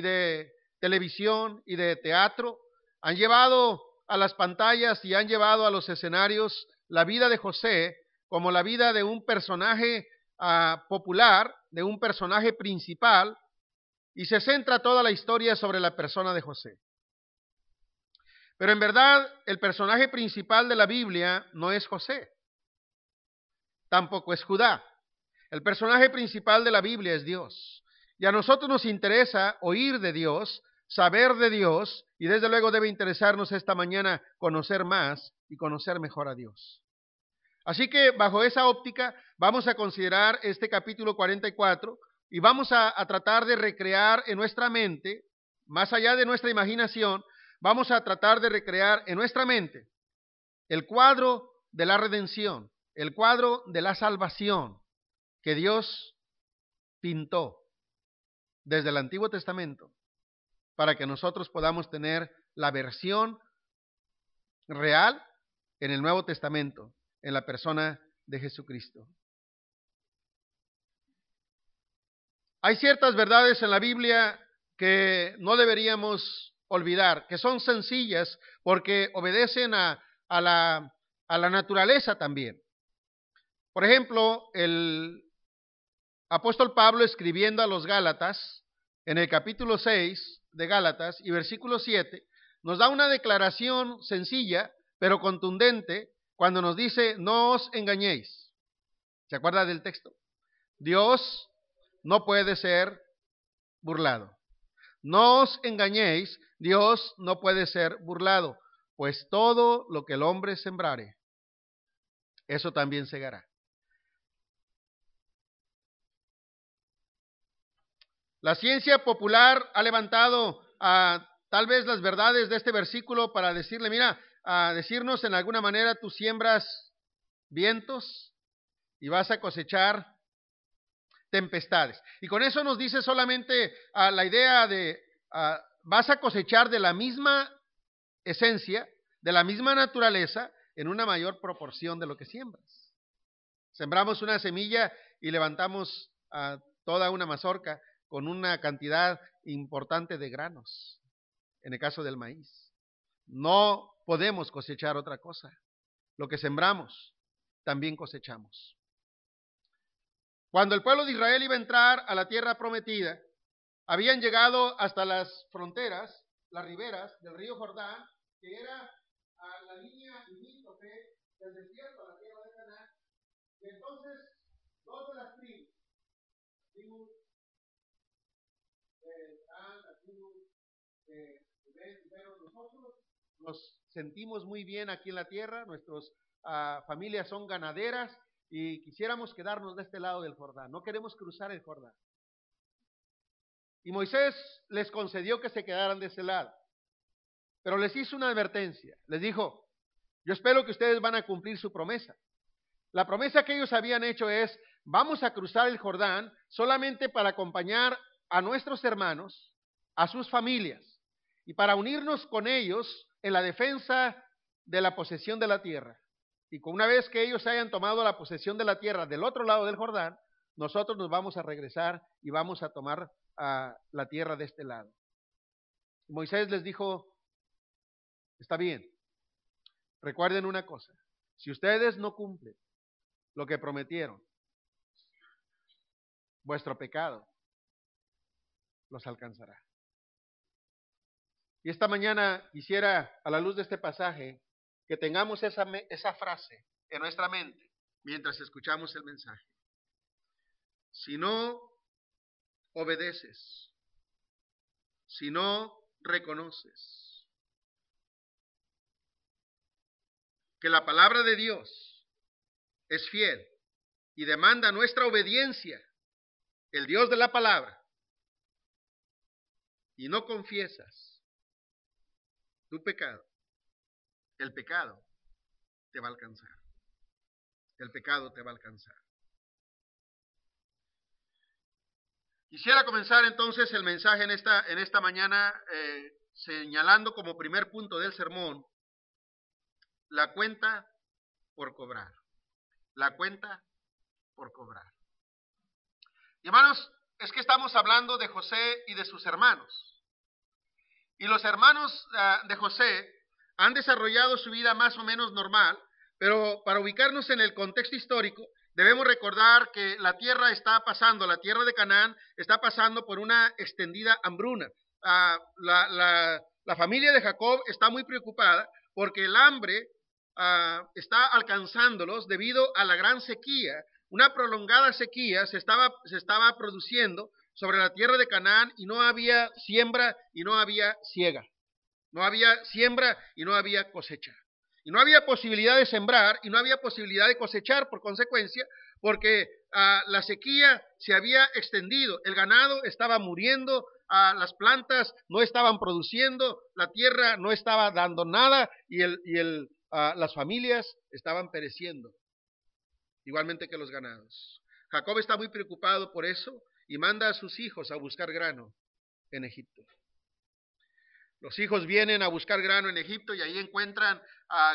de televisión y de teatro han llevado a las pantallas y han llevado a los escenarios la vida de José como la vida de un personaje ah, popular, de un personaje principal, y se centra toda la historia sobre la persona de José. Pero en verdad, el personaje principal de la Biblia no es José, tampoco es Judá. El personaje principal de la Biblia es Dios. Y a nosotros nos interesa oír de Dios, saber de Dios, y desde luego debe interesarnos esta mañana conocer más y conocer mejor a Dios. Así que bajo esa óptica vamos a considerar este capítulo 44 y vamos a, a, tratar de recrear en nuestra mente, más allá de nuestra imaginación, vamos a tratar de recrear en nuestra mente el cuadro de la redención, el cuadro de la salvación que Dios pintó desde el Antiguo Testamento para que nosotros podamos tener la versión real en el Nuevo Testamento, en la persona de Jesucristo. Hay ciertas verdades en la Biblia que no deberíamos olvidar, que son sencillas porque obedecen a, a, la, naturaleza también. Por ejemplo, el apóstol Pablo escribiendo a los Gálatas, en el capítulo 6 de Gálatas y versículo 7, nos da una declaración sencilla, pero contundente, cuando nos dice, no os engañéis. ¿Se acuerda del texto? Dios no puede ser burlado. No os engañéis, Dios no puede ser burlado, pues todo lo que el hombre sembrare, eso también segará. La ciencia popular ha levantado a tal vez las verdades de este versículo para decirle, mira, a decirnos en alguna manera, tú siembras vientos y vas a cosechar tempestades. Y con eso nos dice solamente a la idea de, vas a cosechar de la misma esencia, de la misma naturaleza, en una mayor proporción de lo que siembras. Sembramos una semilla y levantamos toda una mazorca con una cantidad importante de granos, en el caso del maíz. No podemos cosechar otra cosa. Lo que sembramos, también cosechamos. Cuando el pueblo de Israel iba a entrar a la tierra prometida, habían llegado hasta las fronteras, las riberas del río Jordán, que era a la línea limítrofe del desierto a la tierra de Canaán. Y entonces, dos de las tribus, tribus de Dan, la tribu de pero nosotros nos sentimos muy bien aquí en la tierra, nuestras uh, familias son ganaderas y quisiéramos quedarnos de este lado del Jordán, no queremos cruzar el Jordán. Y Moisés les concedió que se quedaran de ese lado, pero les hizo una advertencia, les dijo, yo espero que ustedes van a cumplir su promesa. La promesa que ellos habían hecho es, vamos a cruzar el Jordán solamente para acompañar a nuestros hermanos, a sus familias, y para unirnos con ellos en la defensa de la posesión de la tierra. Y una vez que ellos hayan tomado la posesión de la tierra del otro lado del Jordán, nosotros nos vamos a regresar y vamos a tomar a la tierra de este lado. Moisés les dijo, está bien, recuerden una cosa, si ustedes no cumplen lo que prometieron, vuestro pecado los alcanzará. Y esta mañana quisiera, a la luz de este pasaje, que tengamos esa, esa frase en nuestra mente mientras escuchamos el mensaje. Si no obedeces, si no reconoces que la palabra de Dios es fiel y demanda nuestra obediencia, el Dios de la palabra, y no confiesas tu pecado, el pecado te va a alcanzar. El pecado te va a alcanzar. Quisiera comenzar entonces el mensaje en esta, en esta mañana eh, señalando como primer punto del sermón la cuenta por cobrar. La cuenta por cobrar. Hermanos, es que estamos hablando de José y de sus hermanos. Y los hermanos ah, de José han desarrollado su vida más o menos normal, pero para ubicarnos en el contexto histórico, debemos recordar que la tierra está pasando, la tierra de Canaán está pasando por una extendida hambruna. Ah, la, familia de Jacob está muy preocupada porque el hambre ah, está alcanzándolos debido a la gran sequía. Una prolongada sequía se estaba, se estaba produciendo sobre la tierra de Canaán y no había siembra y no había siega. No había siembra y no había cosecha. Y no había posibilidad de sembrar y no había posibilidad de cosechar por consecuencia, porque ah, la sequía se había extendido, el ganado estaba muriendo, ah, las plantas no estaban produciendo, la tierra no estaba dando nada y, el, y ah, las familias estaban pereciendo, igualmente que los ganados. Jacob está muy preocupado por eso y manda a sus hijos a buscar grano en Egipto. Los hijos vienen a buscar grano en Egipto y ahí encuentran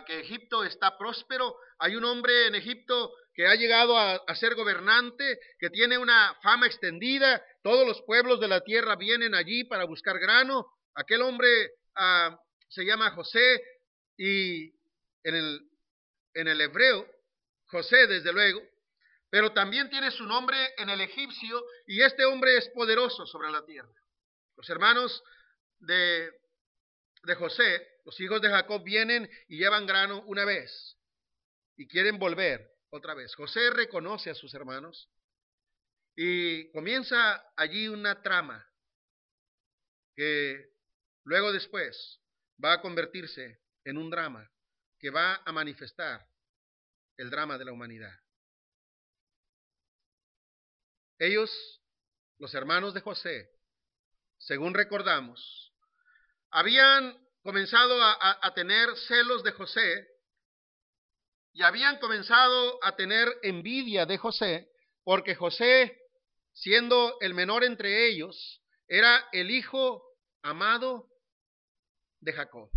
que Egipto está próspero. Hay un hombre en Egipto que ha llegado a, ser gobernante, que tiene una fama extendida. Todos los pueblos de la tierra vienen allí para buscar grano. Aquel hombre ah, se llama José y en el, en el hebreo, José desde luego, pero también tiene su nombre en el egipcio y este hombre es poderoso sobre la tierra. Los hermanos de de José, los hijos de Jacob vienen y llevan grano una vez y quieren volver otra vez. José reconoce a sus hermanos y comienza allí una trama que luego después va a convertirse en un drama que va a manifestar el drama de la humanidad. Ellos, los hermanos de José, según recordamos, habían comenzado a, tener celos de José y habían comenzado a tener envidia de José, porque José, siendo el menor entre ellos, era el hijo amado de Jacob.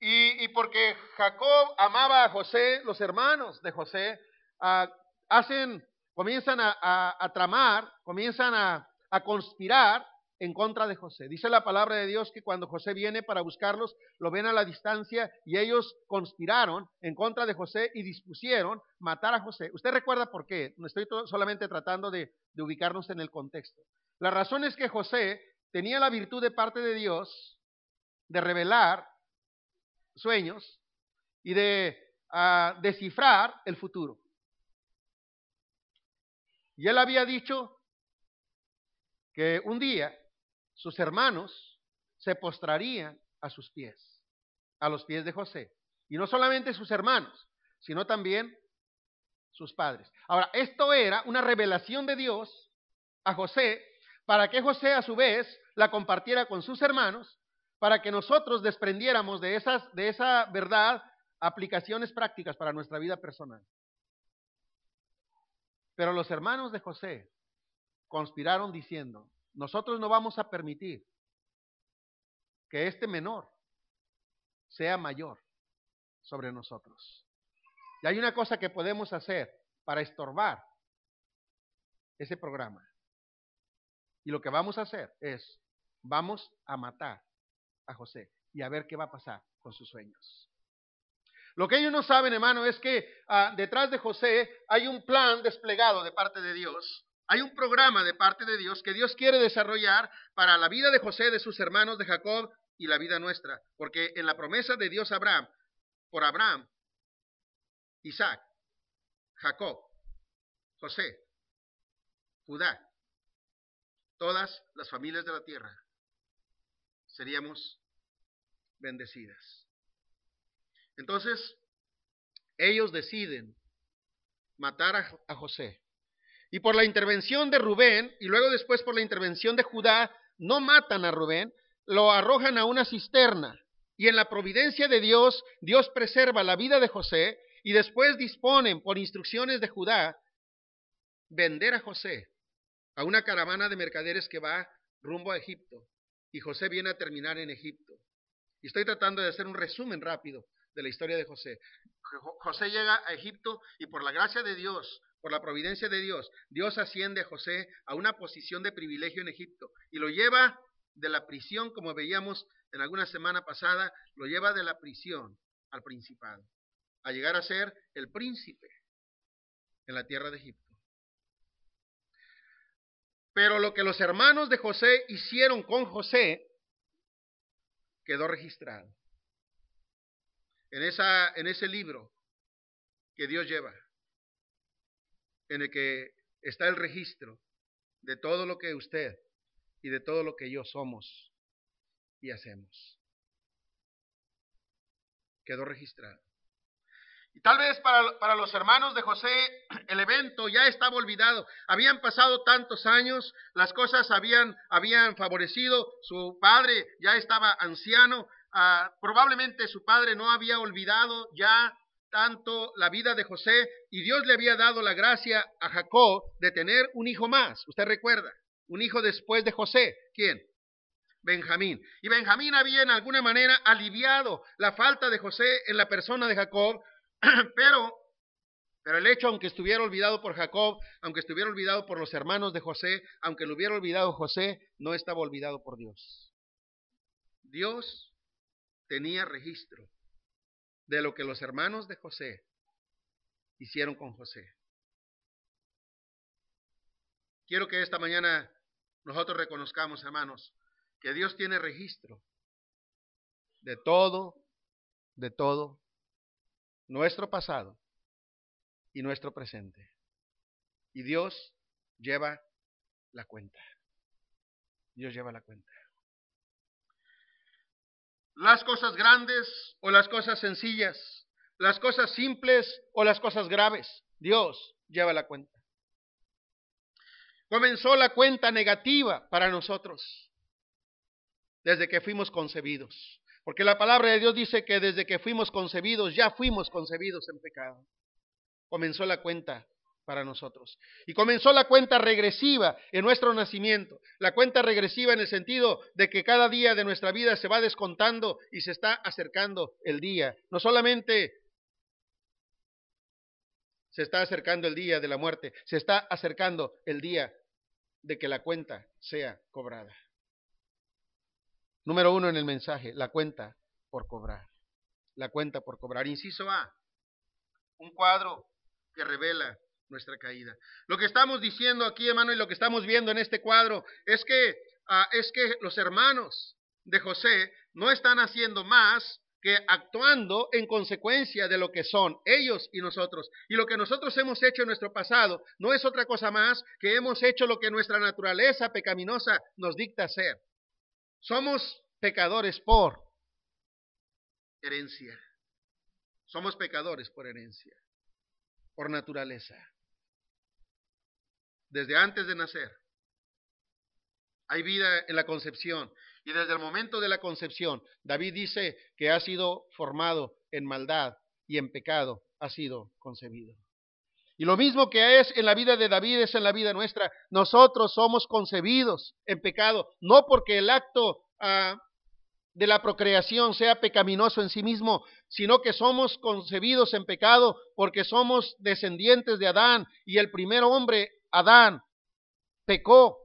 Y, porque Jacob amaba a José, los hermanos de José ah, hacen, comienzan a, tramar, comienzan a conspirar en contra de José. Dice la palabra de Dios que cuando José viene para buscarlos, lo ven a la distancia y ellos conspiraron en contra de José y dispusieron matar a José. ¿Usted recuerda por qué? No estoy solamente tratando de, ubicarnos en el contexto. La razón es que José tenía la virtud de parte de Dios de revelar sueños y de ah, descifrar el futuro. Y él había dicho que un día sus hermanos se postrarían a sus pies, a los pies de José. Y no solamente sus hermanos, sino también sus padres. Ahora, esto era una revelación de Dios a José para que José a su vez la compartiera con sus hermanos, para que nosotros desprendiéramos de, esas, de esa verdad aplicaciones prácticas para nuestra vida personal. Pero los hermanos de José conspiraron diciendo, nosotros no vamos a permitir que este menor sea mayor sobre nosotros. Y hay una cosa que podemos hacer para estorbar ese programa. Y lo que vamos a hacer es, vamos a matar a José y a ver qué va a pasar con sus sueños. Lo que ellos no saben, hermano, es que ah, detrás de José hay un plan desplegado de parte de Dios hay un programa de parte de Dios que Dios quiere desarrollar para la vida de José, de sus hermanos, de Jacob y la vida nuestra. Porque en la promesa de Dios Abraham, por Abraham, Isaac, Jacob, José, Judá, todas las familias de la tierra seríamos bendecidas. Entonces, ellos deciden matar a, José. Y por la intervención de Rubén, y luego después por la intervención de Judá, no matan a Rubén, lo arrojan a una cisterna. Y en la providencia de Dios, Dios preserva la vida de José y después disponen, por instrucciones de Judá, vender a José a una caravana de mercaderes que va rumbo a Egipto. Y José viene a terminar en Egipto. Y estoy tratando de hacer un resumen rápido de la historia de José. José llega a Egipto y por la gracia de Dios por la providencia de Dios, Dios asciende a José a una posición de privilegio en Egipto y lo lleva de la prisión, como veíamos en alguna semana pasada, lo lleva de la prisión al principado, a llegar a ser el príncipe en la tierra de Egipto. Pero lo que los hermanos de José hicieron con José quedó registrado en, esa, en ese libro que Dios lleva, en el que está el registro de todo lo que usted y de todo lo que yo somos y hacemos. Quedó registrado. Y tal vez para, para, los hermanos de José el evento ya estaba olvidado. Habían pasado tantos años, las cosas habían, habían favorecido, su padre ya estaba anciano, ah, probablemente su padre no había olvidado ya tanto la vida de José y Dios le había dado la gracia a Jacob de tener un hijo más. Usted recuerda, un hijo después de José. ¿Quién? Benjamín. Y Benjamín había en alguna manera aliviado la falta de José en la persona de Jacob, pero, pero el hecho, aunque estuviera olvidado por Jacob, aunque estuviera olvidado por los hermanos de José, aunque lo hubiera olvidado José, no estaba olvidado por Dios. Dios tenía registro de lo que los hermanos de José hicieron con José. Quiero que esta mañana nosotros reconozcamos, hermanos, que Dios tiene registro de todo, de todo nuestro pasado y nuestro presente. Y Dios lleva la cuenta. Dios lleva la cuenta. Las cosas grandes o las cosas sencillas, las cosas simples o las cosas graves, Dios lleva la cuenta. Comenzó la cuenta negativa para nosotros desde que fuimos concebidos. Porque la palabra de Dios dice que desde que fuimos concebidos, ya fuimos concebidos en pecado. Comenzó la cuenta para nosotros. Y comenzó la cuenta regresiva en nuestro nacimiento. La cuenta regresiva en el sentido de que cada día de nuestra vida se va descontando y se está acercando el día. No solamente se está acercando el día de la muerte, se está acercando el día de que la cuenta sea cobrada. Número uno en el mensaje, la cuenta por cobrar. La cuenta por cobrar. Inciso A, un cuadro que revela nuestra caída. Lo que estamos diciendo aquí, hermano, y lo que estamos viendo en este cuadro es que, ah, es que los hermanos de José no están haciendo más que actuando en consecuencia de lo que son ellos y nosotros. Y lo que nosotros hemos hecho en nuestro pasado no es otra cosa más que hemos hecho lo que nuestra naturaleza pecaminosa nos dicta hacer. Somos pecadores por herencia. Somos pecadores por herencia, por naturaleza. Desde antes de nacer hay vida en la concepción. Y desde el momento de la concepción, David dice que ha sido formado en maldad y en pecado ha sido concebido. Y lo mismo que es en la vida de David es en la vida nuestra. Nosotros somos concebidos en pecado, no porque el acto ah, de la procreación sea pecaminoso en sí mismo, sino que somos concebidos en pecado porque somos descendientes de Adán y el primer hombre, Adán, pecó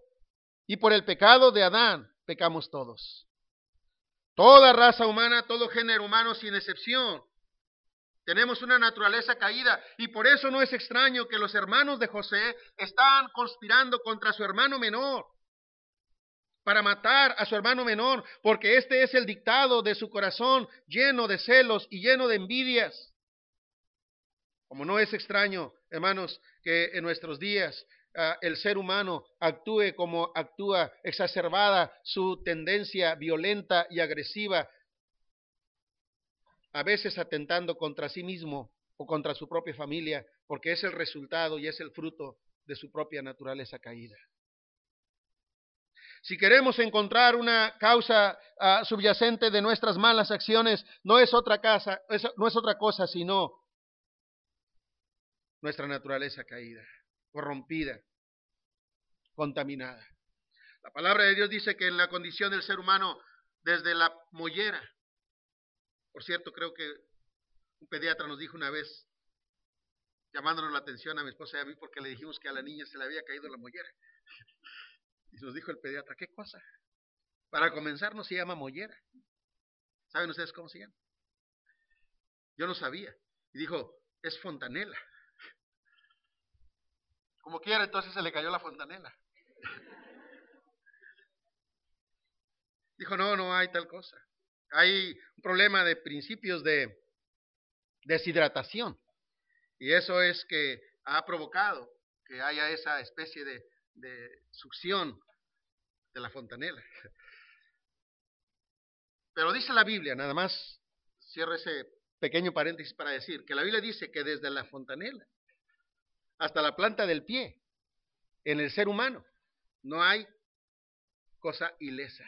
y por el pecado de Adán pecamos todos. Toda raza humana, todo género humano sin excepción, tenemos una naturaleza caída y por eso no es extraño que los hermanos de José están conspirando contra su hermano menor para matar a su hermano menor, porque este es el dictado de su corazón lleno de celos y lleno de envidias. Como no es extraño, hermanos, que en nuestros días el ser humano actúe como actúa, exacerbada su tendencia violenta y agresiva a veces atentando contra sí mismo o contra su propia familia, porque es el resultado y es el fruto de su propia naturaleza caída. Si queremos encontrar una causa ah, subyacente de nuestras malas acciones, no es otra casa, no es otra cosa sino nuestra naturaleza caída, corrompida, contaminada. La palabra de Dios dice que en la condición del ser humano, desde la mollera por cierto, creo que un pediatra nos dijo una vez llamándonos la atención a mi esposa y a mí porque le dijimos que a la niña se le había caído la mollera. Y nos dijo el pediatra, ¿qué cosa? Para comenzar no se llama mollera. ¿Saben ustedes cómo se llama? Yo no sabía. Y dijo, es fontanela. Como quiera, entonces se le cayó la fontanela. Dijo, no, no hay tal cosa. Hay un problema de principios de deshidratación. Y eso es que ha provocado que haya esa especie de, succión de la fontanela. Pero dice la Biblia, nada más cierro ese pequeño paréntesis para decir, que la Biblia dice que desde la fontanela hasta la planta del pie, en el ser humano, no hay cosa ilesa.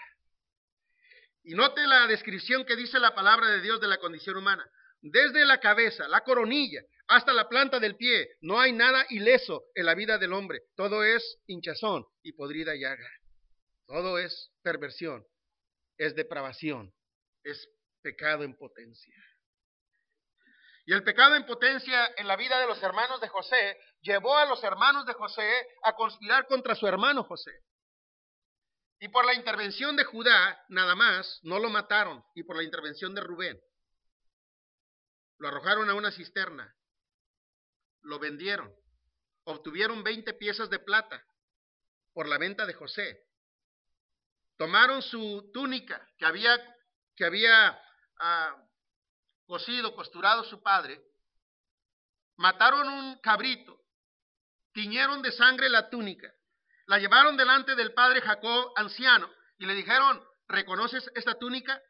Y note la descripción que dice la palabra de Dios de la condición humana. Desde la cabeza, la coronilla, hasta la planta del pie, no hay nada ileso en la vida del hombre. Todo es hinchazón y podrida llaga. Todo es perversión, es depravación, es pecado en potencia. Y el pecado en potencia en la vida de los hermanos de José llevó a los hermanos de José a conspirar contra su hermano José. Y por la intervención de Judá, nada más, no lo mataron. Y por la intervención de Rubén, lo arrojaron a una cisterna, lo vendieron, obtuvieron 20 piezas de plata por la venta de José. Tomaron su túnica que había, que había ah, cosido, costurado su padre, mataron un cabrito, tiñeron de sangre la túnica la llevaron delante del padre Jacob, anciano, y le dijeron, ¿reconoces esta túnica?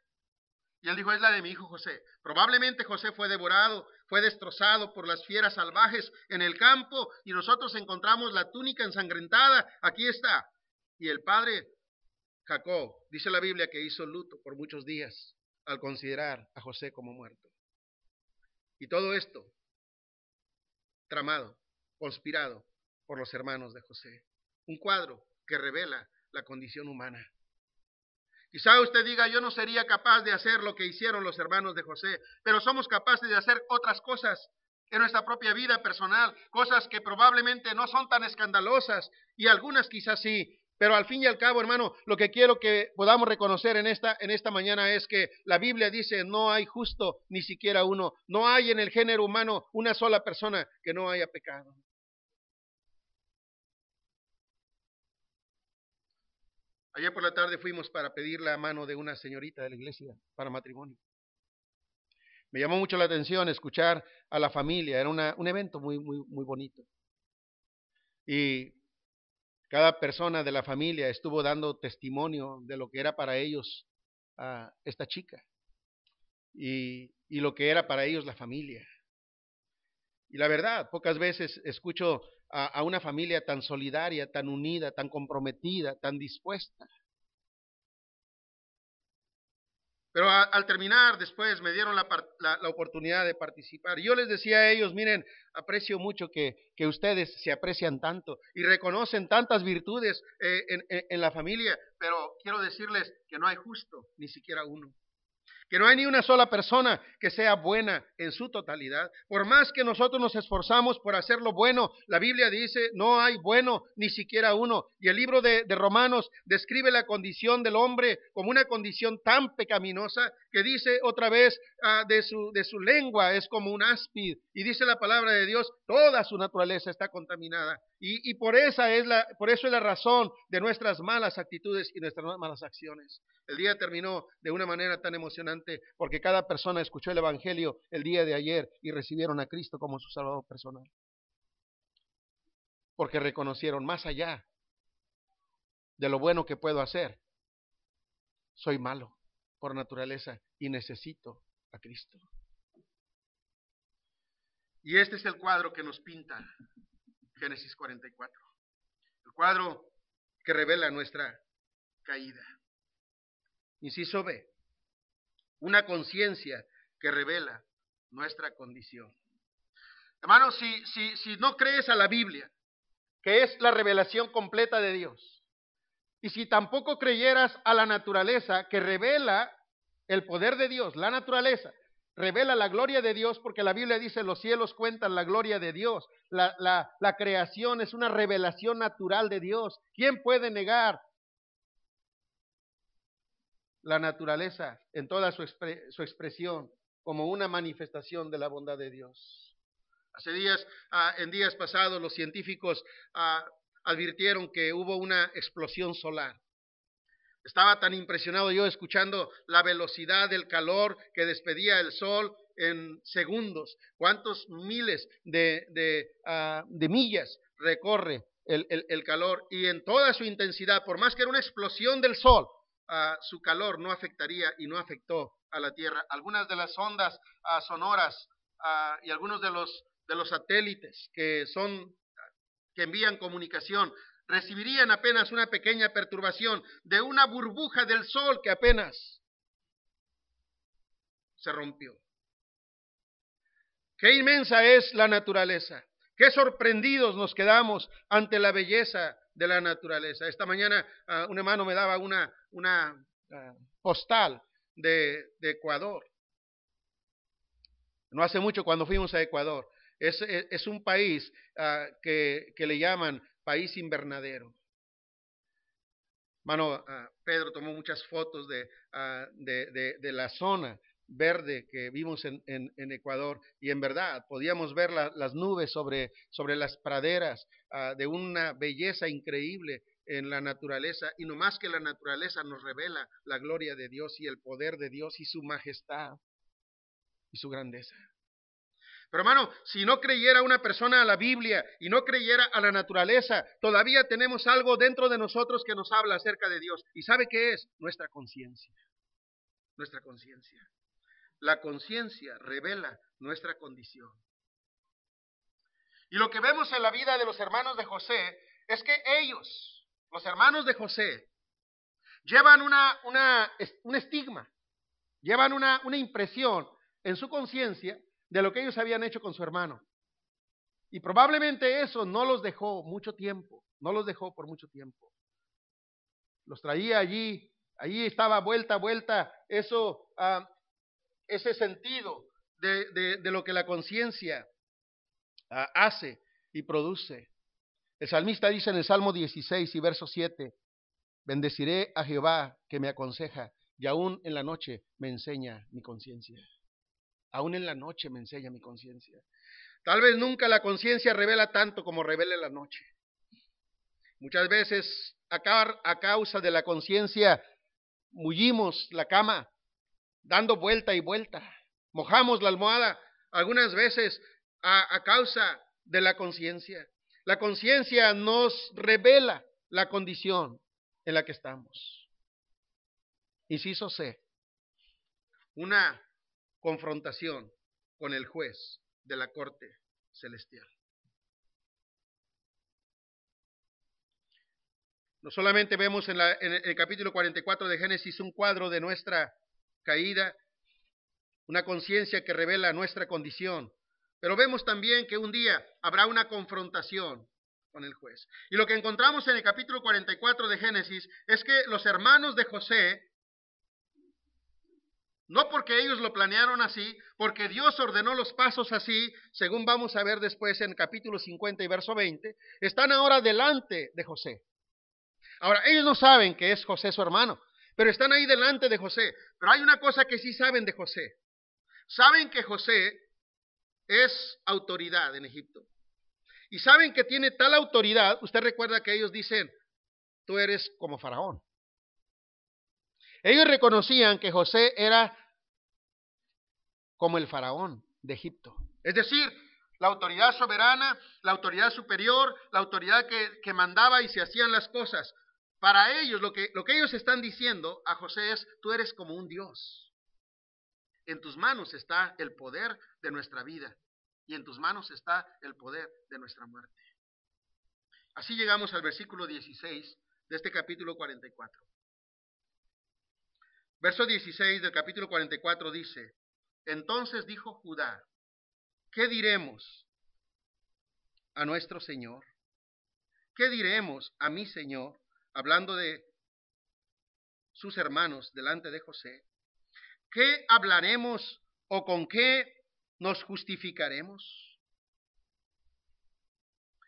Y él dijo, es la de mi hijo José. Probablemente José fue devorado, fue destrozado por las fieras salvajes en el campo, y nosotros encontramos la túnica ensangrentada. Aquí está. Y el padre Jacob, dice la Biblia, que hizo luto por muchos días al considerar a José como muerto. Y todo esto tramado, conspirado por los hermanos de José un cuadro que revela la condición humana. Quizá usted diga, yo no sería capaz de hacer lo que hicieron los hermanos de José, pero somos capaces de hacer otras cosas en nuestra propia vida personal, cosas que probablemente no son tan escandalosas y algunas quizás sí, pero al fin y al cabo, hermano, lo que quiero que podamos reconocer en esta, en esta mañana es que la Biblia dice, no hay justo ni siquiera uno, no hay en el género humano una sola persona que no haya pecado. Ayer por la tarde fuimos para pedir la mano de una señorita de la iglesia para matrimonio. Me llamó mucho la atención escuchar a la familia, era un evento muy, muy, muy bonito. Y cada persona de la familia estuvo dando testimonio de lo que era para ellos a esta chica y, y lo que era para ellos la familia. Y la verdad, pocas veces escucho a, una familia tan solidaria, tan unida, tan comprometida, tan dispuesta. Pero al terminar, después me dieron la, oportunidad de participar. Yo les decía a ellos, miren, aprecio mucho que, ustedes se aprecian tanto y reconocen tantas virtudes eh, en la familia, pero quiero decirles que no hay justo, ni siquiera uno que no hay ni una sola persona que sea buena en su totalidad. Por más que nosotros nos esforzamos por hacer lo bueno, la Biblia dice, no hay bueno ni siquiera uno. Y el libro de, Romanos describe la condición del hombre como una condición tan pecaminosa que dice otra vez ah, de, su, de su lengua es como un áspid. Y dice la palabra de Dios, toda su naturaleza está contaminada. Y, por, esa es la, por eso es la razón de nuestras malas actitudes y nuestras malas acciones. El día terminó de una manera tan emocionante porque cada persona escuchó el Evangelio el día de ayer y recibieron a Cristo como su Salvador personal. Porque reconocieron más allá de lo bueno que puedo hacer. Soy malo por naturaleza y necesito a Cristo. Y este es el cuadro que nos pinta Génesis 44. El cuadro que revela nuestra caída. Inciso B. Una conciencia que revela nuestra condición. Hermanos, si, si, si no crees a la Biblia, que es la revelación completa de Dios, y si tampoco creyeras a la naturaleza que revela el poder de Dios, la naturaleza, revela la gloria de Dios porque la Biblia dice los cielos cuentan la gloria de Dios. La, creación es una revelación natural de Dios. ¿Quién puede negar la naturaleza en toda su, su expresión como una manifestación de la bondad de Dios? Hace días, ah, en días pasados, los científicos ah, advirtieron que hubo una explosión solar. Estaba tan impresionado yo escuchando la velocidad del calor que despedía el sol en segundos. ¿Cuántos miles de, de, ah, millas recorre el, el, calor? Y en toda su intensidad, por más que era una explosión del sol, uh, su calor no afectaría y no afectó a la Tierra. Algunas de las ondas uh, sonoras y algunos de los, de los satélites que son que envían comunicación recibirían apenas una pequeña perturbación de una burbuja del sol que apenas se rompió. Qué inmensa es la naturaleza. Qué sorprendidos nos quedamos ante la belleza de la naturaleza. Esta mañana uh, un hermano me daba una, una uh, postal de, Ecuador. No hace mucho cuando fuimos a Ecuador. Es, es, un país uh, que, le llaman país invernadero. Mano, ah, Pedro tomó muchas fotos de, de, de, la zona verde que vimos en, Ecuador y en verdad podíamos ver las nubes sobre, sobre las praderas uh, de una belleza increíble en la naturaleza y no más que la naturaleza nos revela la gloria de Dios y el poder de Dios y su majestad y su grandeza. Pero hermano, si no creyera una persona a la Biblia y no creyera a la naturaleza, todavía tenemos algo dentro de nosotros que nos habla acerca de Dios. ¿Y sabe qué es? Nuestra conciencia. Nuestra conciencia. La conciencia revela nuestra condición. Y lo que vemos en la vida de los hermanos de José es que ellos, los hermanos de José, llevan una, una, un estigma, llevan una, una impresión en su conciencia de lo que ellos habían hecho con su hermano. Y probablemente eso no los dejó mucho tiempo, no los dejó por mucho tiempo. Los traía allí, allí estaba vuelta vuelta eso, uh, ese sentido de, de, lo que la conciencia uh, hace y produce. El salmista dice en el Salmo 16 y verso 7, bendeciré a Jehová que me aconseja y aún en la noche me enseña mi conciencia. Aún en la noche me enseña mi conciencia. Tal vez nunca la conciencia revela tanto como revela la noche. Muchas veces a, a causa de la conciencia mullimos la cama, dando vuelta y vuelta. Mojamos la almohada algunas veces a, a causa de la conciencia. La conciencia nos revela la condición en la que estamos. Inciso C. Una confrontación con el juez de la corte celestial. No solamente vemos en, el capítulo 44 de Génesis un cuadro de nuestra caída, una conciencia que revela nuestra condición, pero vemos también que un día habrá una confrontación con el juez. Y lo que encontramos en el capítulo 44 de Génesis es que los hermanos de José no porque ellos lo planearon así, porque Dios ordenó los pasos así, según vamos a ver después en capítulo 50 y verso 20, están ahora delante de José. Ahora, ellos no saben que es José su hermano, pero están ahí delante de José. Pero hay una cosa que sí saben de José. Saben que José es autoridad en Egipto. Y saben que tiene tal autoridad, usted recuerda que ellos dicen, tú eres como faraón. Ellos reconocían que José era como el faraón de Egipto. Es decir, la autoridad soberana, la autoridad superior, la autoridad que, mandaba y se hacían las cosas. Para ellos, lo que, lo que ellos están diciendo a José es, tú eres como un Dios. En tus manos está el poder de nuestra vida y en tus manos está el poder de nuestra muerte. Así llegamos al versículo 16 de este capítulo 44. Verso 16 del capítulo 44 dice, entonces dijo Judá, ¿qué diremos a nuestro Señor? ¿Qué diremos a mi Señor? Hablando de sus hermanos delante de José. ¿Qué hablaremos ¿O con qué nos justificaremos?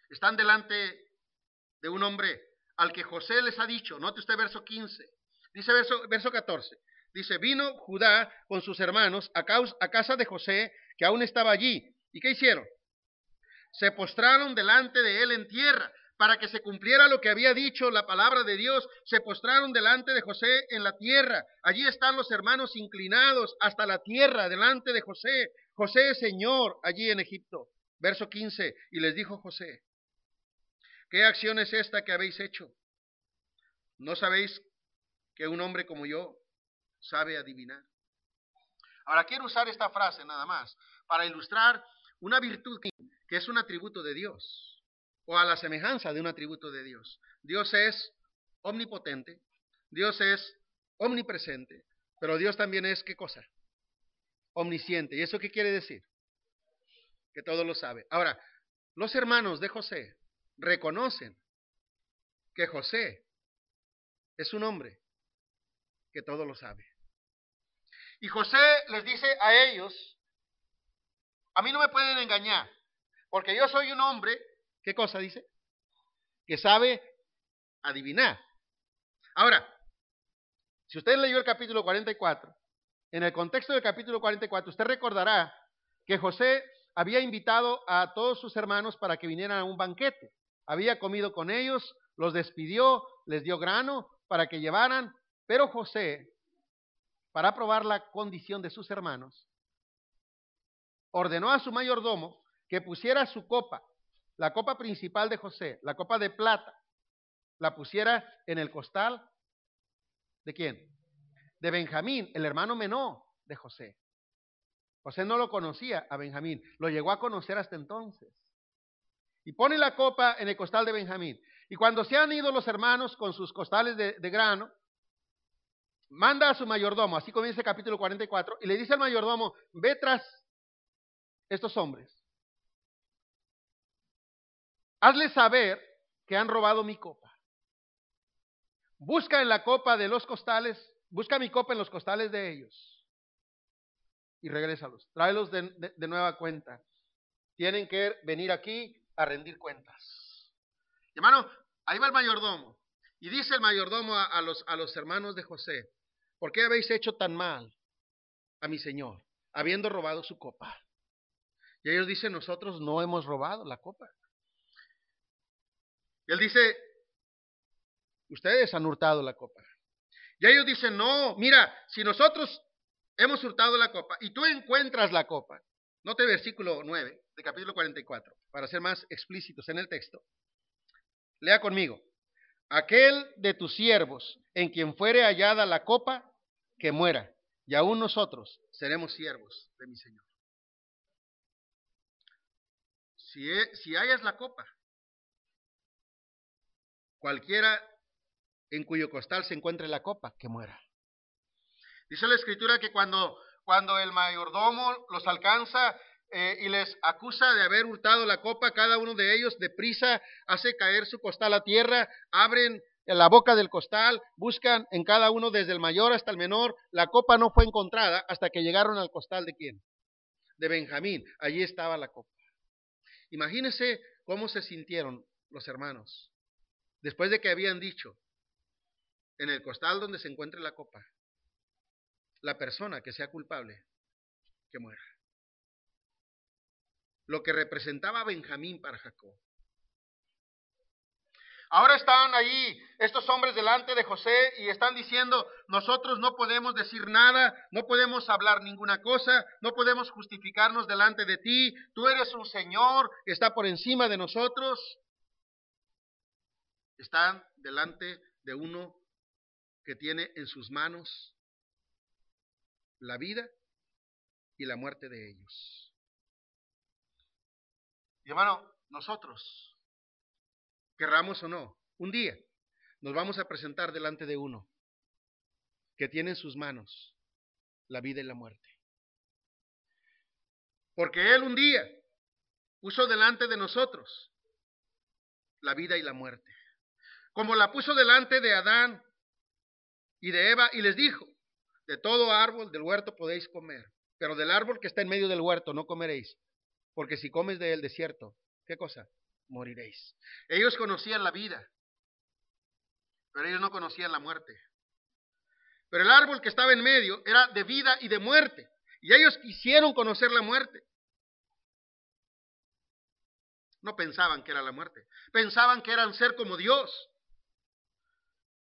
Están delante de un hombre al que José les ha dicho, note usted verso 15, dice verso, verso 14, dice, vino Judá con sus hermanos a, a casa de José, que aún estaba allí. ¿Y qué hicieron? Se postraron delante de él en tierra para que se cumpliera lo que había dicho la palabra de Dios, se postraron delante de José en la tierra. Allí están los hermanos inclinados hasta la tierra delante de José. José es Señor allí en Egipto. Verso 15. Y les dijo José, ¿qué acción es esta que habéis hecho? ¿No sabéis que un hombre como yo sabe adivinar? Ahora quiero usar esta frase nada más para ilustrar una virtud que es un atributo de Dios o a la semejanza de un atributo de Dios. Dios es omnipotente, Dios es omnipresente, pero Dios también es, ¿qué cosa? Omnisciente. ¿Y eso qué quiere decir? Que todo lo sabe. Ahora, los hermanos de José reconocen que José es un hombre que todo lo sabe. Y José les dice a ellos, a mí no me pueden engañar, porque yo soy un hombre ¿Qué cosa dice? Que sabe adivinar. Ahora, si usted leyó el capítulo 44, en el contexto del capítulo 44, usted recordará que José había invitado a todos sus hermanos para que vinieran a un banquete. Había comido con ellos, los despidió, les dio grano para que llevaran, pero José, para probar la condición de sus hermanos, ordenó a su mayordomo que pusiera su copa la copa principal de José, la copa de plata, la pusiera en el costal de quién? De Benjamín, el hermano menor de José. José no lo conocía a Benjamín, lo llegó a conocer hasta entonces. Y pone la copa en el costal de Benjamín. Y cuando se han ido los hermanos con sus costales de, de grano, manda a su mayordomo, así comienza el capítulo 44, y le dice al mayordomo, ve tras estos hombres Hazle saber que han robado mi copa. Busca en la copa de los costales, busca mi copa en los costales de ellos. Y regrésalos, tráelos de, de, nueva cuenta. Tienen que venir aquí a rendir cuentas. Hermano, ahí va el mayordomo. Y dice el mayordomo a, los, a los hermanos de José, ¿por qué habéis hecho tan mal a mi señor, habiendo robado su copa? Y ellos dicen, nosotros no hemos robado la copa. Él dice, ustedes han hurtado la copa. Y ellos dicen, no, mira, si nosotros hemos hurtado la copa y tú encuentras la copa, note versículo 9 de capítulo 44, para ser más explícitos en el texto. Lea conmigo. Aquel de tus siervos en quien fuere hallada la copa, que muera, y aún nosotros seremos siervos de mi Señor. Si, si hayas la copa, Cualquiera en cuyo costal se encuentre la copa, que muera. Dice la escritura que cuando, cuando el mayordomo los alcanza eh, y les acusa de haber hurtado la copa, cada uno de ellos deprisa hace caer su costal a tierra, abren la boca del costal, buscan en cada uno desde el mayor hasta el menor, la copa no fue encontrada hasta que llegaron al costal de quién? De Benjamín, allí estaba la copa. Imagínense cómo se sintieron los hermanos después de que habían dicho, en el costal donde se encuentre la copa, la persona que sea culpable, que muera. Lo que representaba Benjamín para Jacob. Ahora están ahí estos hombres delante de José y están diciendo, nosotros no podemos decir nada, no podemos hablar ninguna cosa, no podemos justificarnos delante de ti, tú eres un Señor que está por encima de nosotros están delante de uno que tiene en sus manos la vida y la muerte de ellos. Y hermano, nosotros, querramos o no, un día nos vamos a presentar delante de uno que tiene en sus manos la vida y la muerte. Porque Él un día puso delante de nosotros la vida y la muerte como la puso delante de Adán y de Eva, y les dijo, de todo árbol del huerto podéis comer, pero del árbol que está en medio del huerto no comeréis, porque si comes de él, desierto, ¿qué cosa? Moriréis. Ellos conocían la vida, pero ellos no conocían la muerte. Pero el árbol que estaba en medio era de vida y de muerte, y ellos quisieron conocer la muerte. No pensaban que era la muerte, pensaban que eran ser como Dios.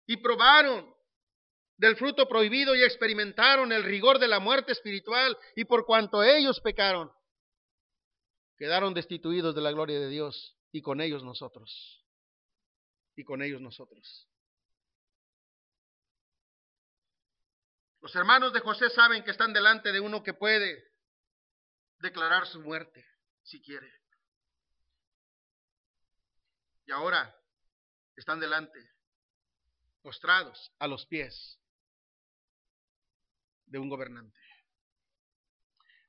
Y probaron del fruto prohibido y experimentaron el rigor de la muerte espiritual y por cuanto ellos pecaron, quedaron destituidos de la gloria de Dios y con ellos nosotros. Y con ellos nosotros. Los hermanos de José saben que están delante de uno que puede declarar su muerte, si quiere. Y ahora están delante, postrados a los pies de un gobernante.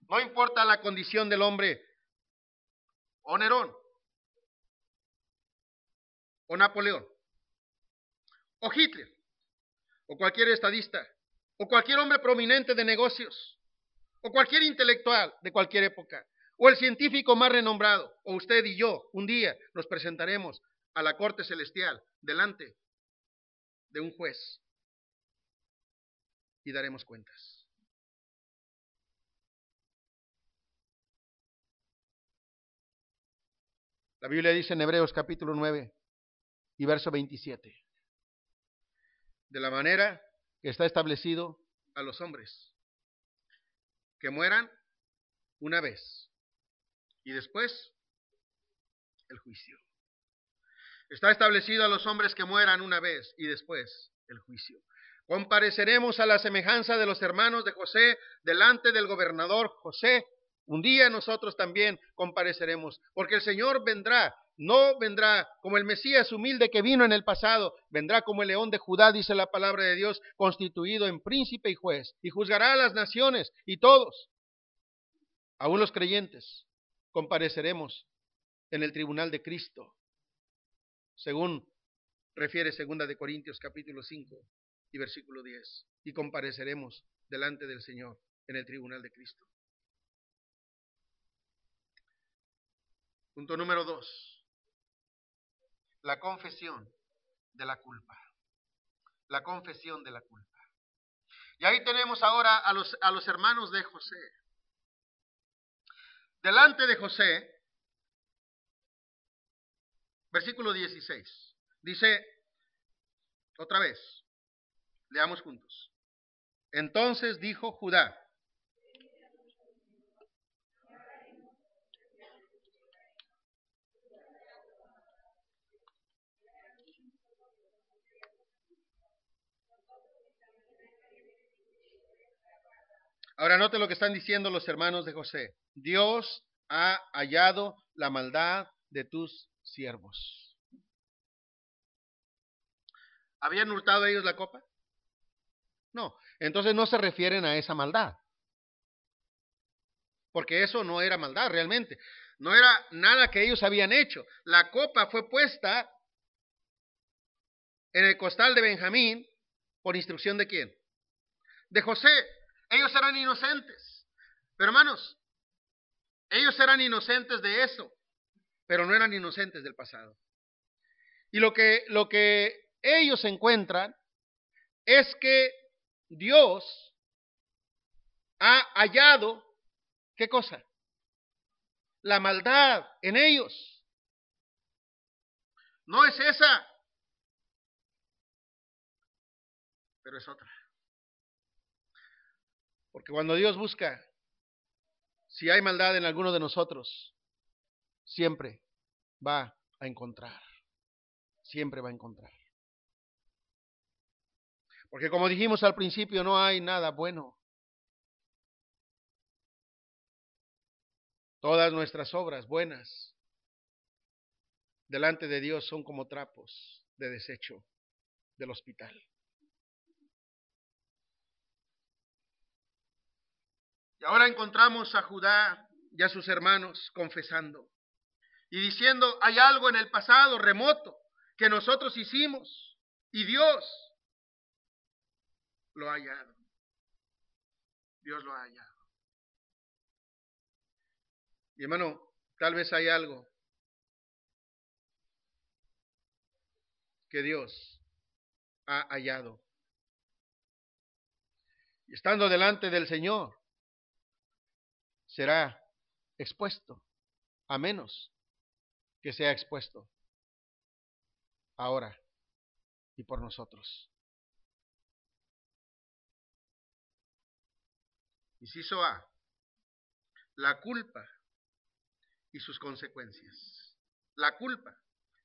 No importa la condición del hombre, o Nerón, o Napoleón, o Hitler, o cualquier estadista, o cualquier hombre prominente de negocios, o cualquier intelectual de cualquier época, o el científico más renombrado, o usted y yo, un día nos presentaremos a la corte celestial delante de un juez y daremos cuentas. La Biblia dice en Hebreos capítulo 9 y verso 27, de la manera que está establecido a los hombres, que mueran una vez y después el juicio. Está establecido a los hombres que mueran una vez y después el juicio. Compareceremos a la semejanza de los hermanos de José delante del gobernador José. Un día nosotros también compareceremos, porque el Señor vendrá, no vendrá como el Mesías humilde que vino en el pasado, vendrá como el león de Judá, dice la palabra de Dios, constituido en príncipe y juez, y juzgará a las naciones y todos, aún los creyentes, compareceremos en el tribunal de Cristo, según refiere segunda de Corintios capítulo 5 y versículo 10. Y compareceremos delante del Señor en el tribunal de Cristo. Punto número 2. La confesión de la culpa. La confesión de la culpa. Y ahí tenemos ahora a los, a los hermanos de José. Delante de José, versículo 16, dice otra vez, Leamos juntos. Entonces dijo Judá, Ahora note lo que están diciendo los hermanos de José. Dios ha hallado la maldad de tus siervos. ¿Habían hurtado ellos la copa? No, entonces no se refieren a esa maldad. Porque eso no era maldad realmente. No era nada que ellos habían hecho. La copa fue puesta en el costal de Benjamín por instrucción de quién? De José. Ellos eran inocentes. Pero hermanos, ellos eran inocentes de eso, pero no eran inocentes del pasado. Y lo que, lo que ellos encuentran es que Dios ha hallado, ¿qué cosa? La maldad en ellos. No es esa, pero es otra. Porque cuando Dios busca, si hay maldad en alguno de nosotros, siempre va a encontrar. Siempre va a encontrar. Porque como dijimos al principio, no hay nada bueno. Todas nuestras obras buenas delante de Dios son como trapos de desecho del hospital. Y ahora encontramos a Judá y a sus hermanos confesando y diciendo, hay algo en el pasado remoto que nosotros hicimos y Dios lo ha hallado. Dios lo ha hallado. Y hermano, tal vez hay algo que Dios ha hallado. Y estando delante del Señor, será expuesto, a menos que sea expuesto ahora y por nosotros. Inciso A, la culpa y sus consecuencias. La culpa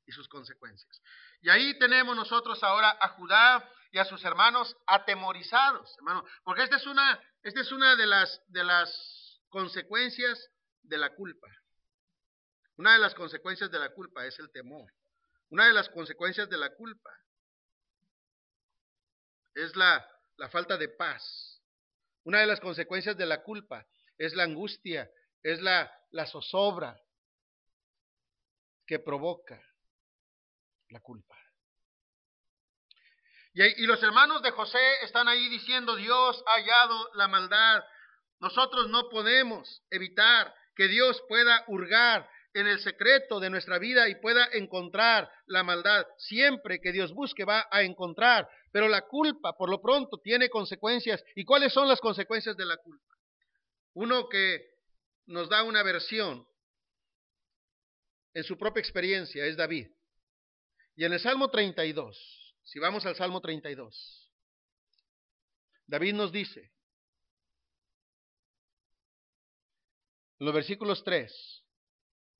y sus consecuencias. Y ahí tenemos nosotros ahora a Judá y a sus hermanos atemorizados, hermano, porque esta es una, esta es una de las, de las consecuencias de la culpa. Una de las consecuencias de la culpa es el temor. Una de las consecuencias de la culpa es la, la falta de paz. Una de las consecuencias de la culpa es la angustia, es la, la zozobra que provoca la culpa. Y, y, los hermanos de José están ahí diciendo, Dios ha hallado la maldad. Nosotros no podemos evitar que Dios pueda hurgar en el secreto de nuestra vida y pueda encontrar la maldad. Siempre que Dios busque va a encontrar, pero la culpa por lo pronto tiene consecuencias. ¿Y cuáles son las consecuencias de la culpa? Uno que nos da una versión en su propia experiencia es David. Y en el Salmo 32, si vamos al Salmo 32, David nos dice, los versículos 3,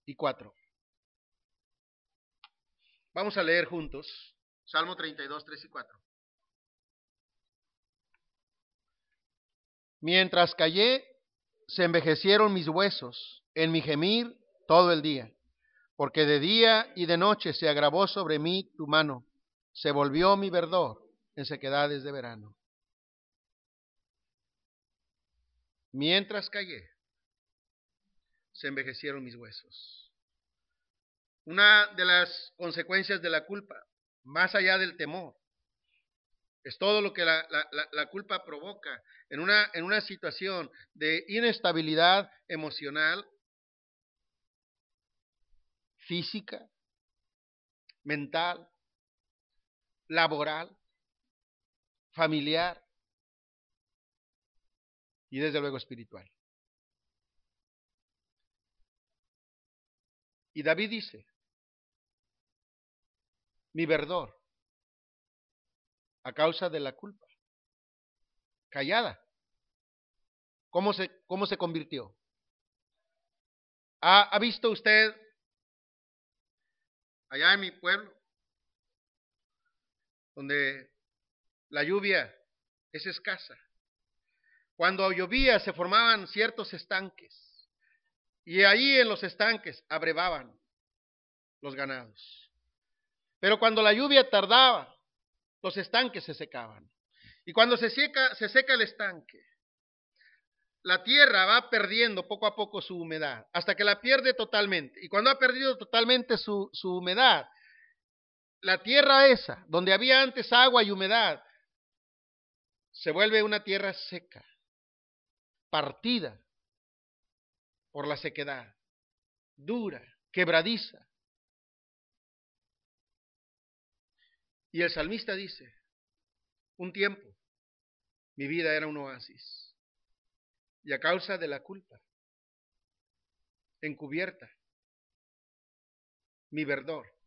y 4. Vamos a leer juntos Salmo 32, 3 y 4. Mientras callé, se envejecieron mis huesos en mi gemir todo el día, porque de día y de noche se agravó sobre mí tu mano, se volvió mi verdor en sequedades de verano. Mientras callé, se envejecieron mis huesos. Una de las consecuencias de la culpa, más allá del temor, es todo lo que la, culpa provoca en una, en una situación de inestabilidad emocional, física, mental, laboral, familiar y desde luego espiritual. Y David dice, mi verdor, a causa de la culpa, callada. ¿Cómo se, cómo se convirtió? ¿Ha, ¿Ha visto usted allá en mi pueblo, donde la lluvia es escasa? Cuando llovía se formaban ciertos estanques. Y ahí en los estanques abrevaban los ganados. Pero cuando la lluvia tardaba, los estanques se secaban. Y cuando se seca, se seca el estanque, la tierra va perdiendo poco a poco su humedad, hasta que la pierde totalmente. Y cuando ha perdido totalmente su, su humedad, la tierra esa, donde había antes agua y humedad, se vuelve una tierra seca, partida, por la sequedad, dura, quebradiza. Y el salmista dice, un tiempo mi vida era un oasis, y a causa de la culpa, encubierta, mi verdor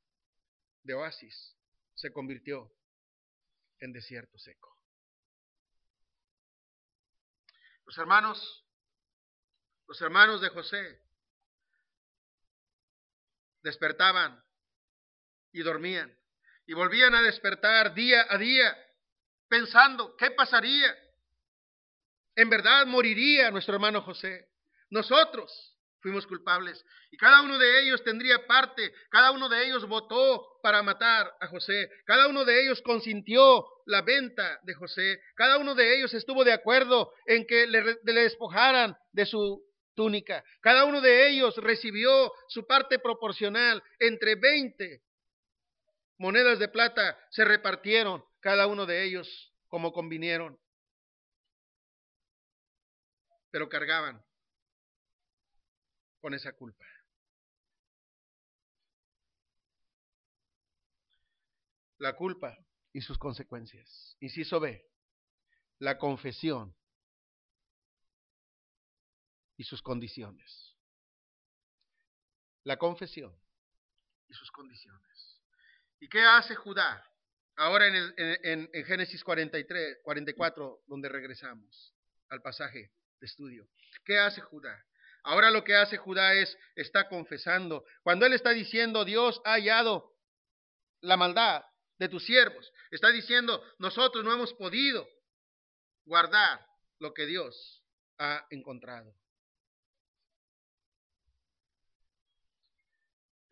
de oasis se convirtió en desierto seco. Los hermanos los hermanos de José. Despertaban y dormían. Y volvían a despertar día a día pensando, ¿qué pasaría? En verdad moriría nuestro hermano José. Nosotros fuimos culpables. Y cada uno de ellos tendría parte, cada uno de ellos votó para matar a José, cada uno de ellos consintió la venta de José, cada uno de ellos estuvo de acuerdo en que le, le despojaran de su túnica. Cada uno de ellos recibió su parte proporcional. Entre 20 monedas de plata se repartieron cada uno de ellos como convinieron. Pero cargaban con esa culpa. La culpa y sus consecuencias. Inciso B, la confesión y sus condiciones. La confesión y sus condiciones. ¿Y qué hace Judá? Ahora en, el, en, en, Génesis 43, 44, donde regresamos al pasaje de estudio. ¿Qué hace Judá? Ahora lo que hace Judá es, está confesando. Cuando él está diciendo, Dios ha hallado la maldad de tus siervos, está diciendo, nosotros no hemos podido guardar lo que Dios ha encontrado.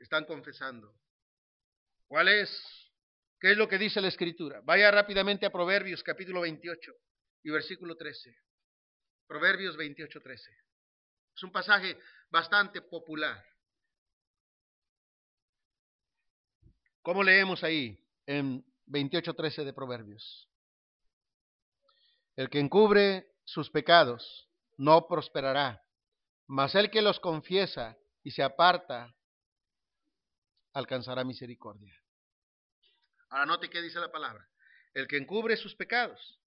Están confesando. ¿Cuál es? ¿Qué es lo que dice la Escritura? Vaya rápidamente a Proverbios capítulo 28 y versículo 13. Proverbios 28, 13. Es un pasaje bastante popular. ¿Cómo leemos ahí en 28.13 de Proverbios? El que encubre sus pecados no prosperará, mas el que los confiesa y se aparta alcanzará misericordia. Ahora note qué dice la palabra. El que encubre sus pecados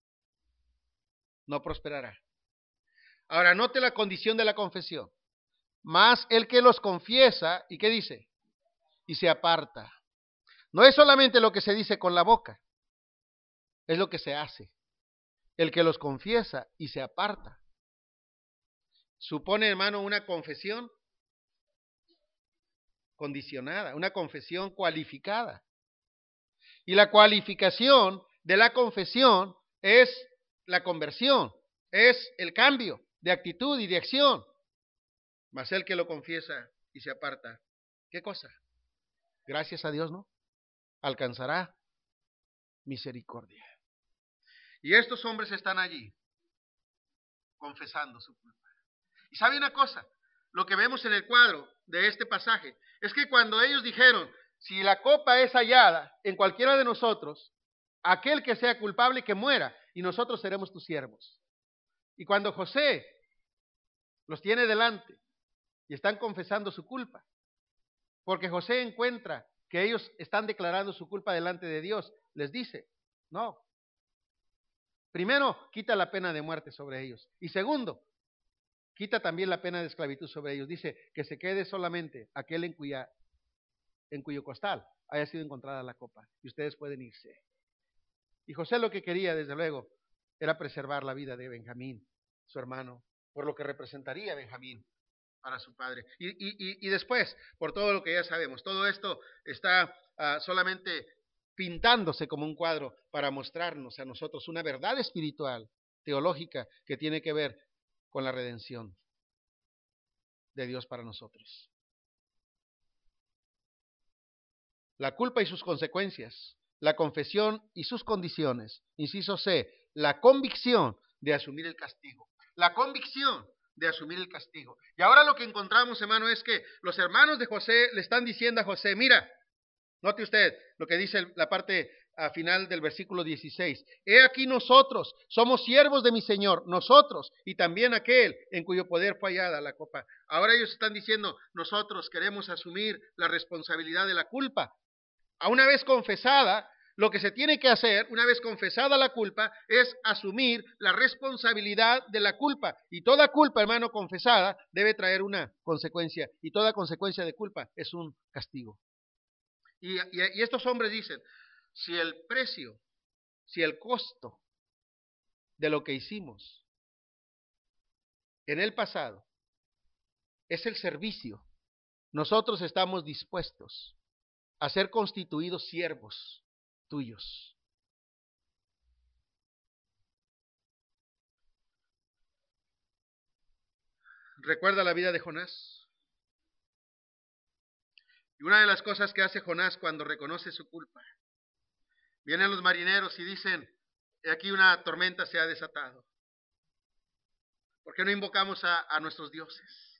no prosperará. Ahora note la condición de la confesión. Más el que los confiesa, ¿y qué dice? Y se aparta. No es solamente lo que se dice con la boca, es lo que se hace. El que los confiesa y se aparta. Supone, hermano, una confesión condicionada, una confesión cualificada. Y la cualificación de la confesión es la conversión, es el cambio de actitud y de acción. Mas el que lo confiesa y se aparta, ¿qué cosa? Gracias a Dios, ¿no? Alcanzará misericordia. Y estos hombres están allí, confesando su culpa. Y sabe una cosa, lo que vemos en el cuadro de este pasaje es que cuando ellos dijeron, si la copa es hallada en cualquiera de nosotros, aquel que sea culpable que muera y nosotros seremos tus siervos. Y cuando José los tiene delante y están confesando su culpa, porque José encuentra que ellos están declarando su culpa delante de Dios, les dice, no. Primero, quita la pena de muerte sobre ellos. Y segundo, quita también la pena de esclavitud sobre ellos. Dice que se quede solamente aquel en, cuya, en cuyo costal haya sido encontrada la copa. Y ustedes pueden irse. Y José lo que quería, desde luego, era preservar la vida de Benjamín, su hermano, por lo que representaría Benjamín para su padre. Y, y, y, después, por todo lo que ya sabemos, todo esto está uh, solamente pintándose como un cuadro para mostrarnos a nosotros una verdad espiritual, teológica, que tiene que ver con la redención de Dios para nosotros. La culpa y sus consecuencias, la confesión y sus condiciones. Inciso C, la convicción de asumir el castigo. La convicción de asumir el castigo. Y ahora lo que encontramos, hermano, es que los hermanos de José le están diciendo a José, mira, note usted lo que dice la parte a final del versículo 16. He aquí nosotros, somos siervos de mi Señor, nosotros y también aquel en cuyo poder fue hallada la copa. Ahora ellos están diciendo, nosotros queremos asumir la responsabilidad de la culpa. A una vez confesada, lo que se tiene que hacer, una vez confesada la culpa, es asumir la responsabilidad de la culpa. Y toda culpa, hermano, confesada, debe traer una consecuencia. Y toda consecuencia de culpa es un castigo. Y, y, y estos hombres dicen, si el precio, si el costo de lo que hicimos en el pasado es el servicio, nosotros estamos dispuestos a ser constituidos siervos tuyos. Recuerda la vida de Jonás. Y una de las cosas que hace Jonás cuando reconoce su culpa Vienen los marineros y dicen, aquí una tormenta se ha desatado. ¿Por qué no invocamos a, a nuestros dioses?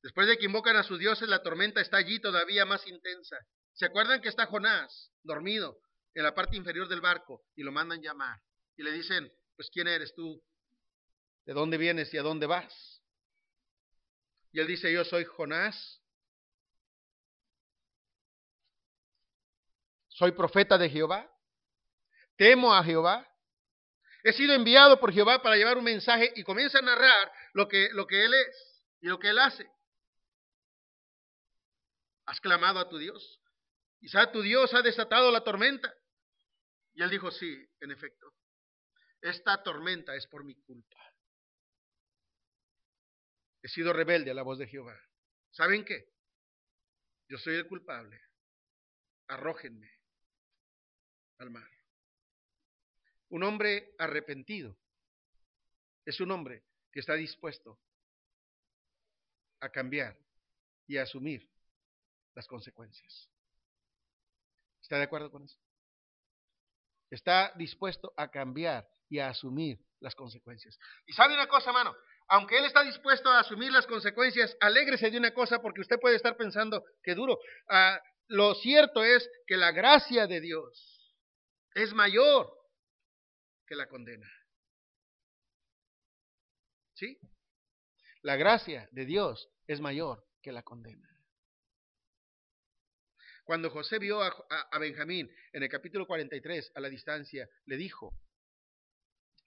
Después de que invocan a sus dioses, la tormenta está allí todavía más intensa. ¿Se acuerdan que está Jonás dormido en la parte inferior del barco y lo mandan llamar? Y le dicen, pues ¿quién eres tú? ¿De dónde vienes y a dónde vas? Y él dice, yo soy Jonás, soy profeta de Jehová, temo a Jehová, he sido enviado por Jehová para llevar un mensaje y comienza a narrar lo que, lo que él es y lo que él hace. Has clamado a tu Dios. Quizá tu Dios ha desatado la tormenta. Y él dijo, sí, en efecto, esta tormenta es por mi culpa. He sido rebelde a la voz de Jehová. ¿Saben qué? Yo soy el culpable. Arrójenme al mar. Un hombre arrepentido es un hombre que está dispuesto a cambiar y a asumir las consecuencias. ¿Está de acuerdo con eso? Está dispuesto a cambiar y a asumir las consecuencias. Y sabe una cosa, mano, aunque él está dispuesto a asumir las consecuencias, alégrese de una cosa porque usted puede estar pensando que duro. Ah, lo cierto es que la gracia de Dios es mayor que la condena. ¿Sí? La gracia de Dios es mayor que la condena. Cuando José vio a, Benjamín en el capítulo 43 a la distancia, le dijo,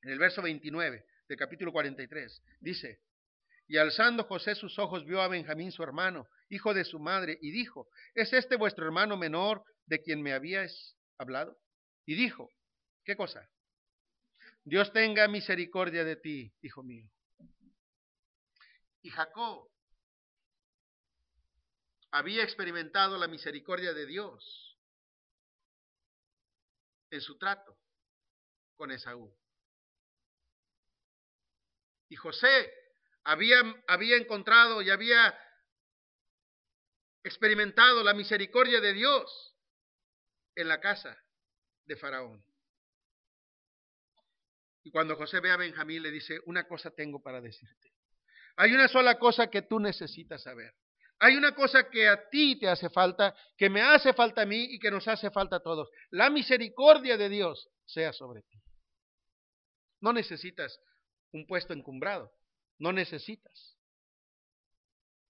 en el verso 29 del capítulo 43, dice, y alzando José sus ojos vio a Benjamín su hermano, hijo de su madre, y dijo, ¿es este vuestro hermano menor de quien me habías hablado? Y dijo, ¿qué cosa? Dios tenga misericordia de ti, hijo mío. Y Jacob había experimentado la misericordia de Dios en su trato con Esaú. Y José había, había encontrado y había experimentado la misericordia de Dios en la casa de Faraón. Y cuando José ve a Benjamín le dice, una cosa tengo para decirte. Hay una sola cosa que tú necesitas saber. Hay una cosa que a ti te hace falta, que me hace falta a mí y que nos hace falta a todos. La misericordia de Dios sea sobre ti. No necesitas un puesto encumbrado, no necesitas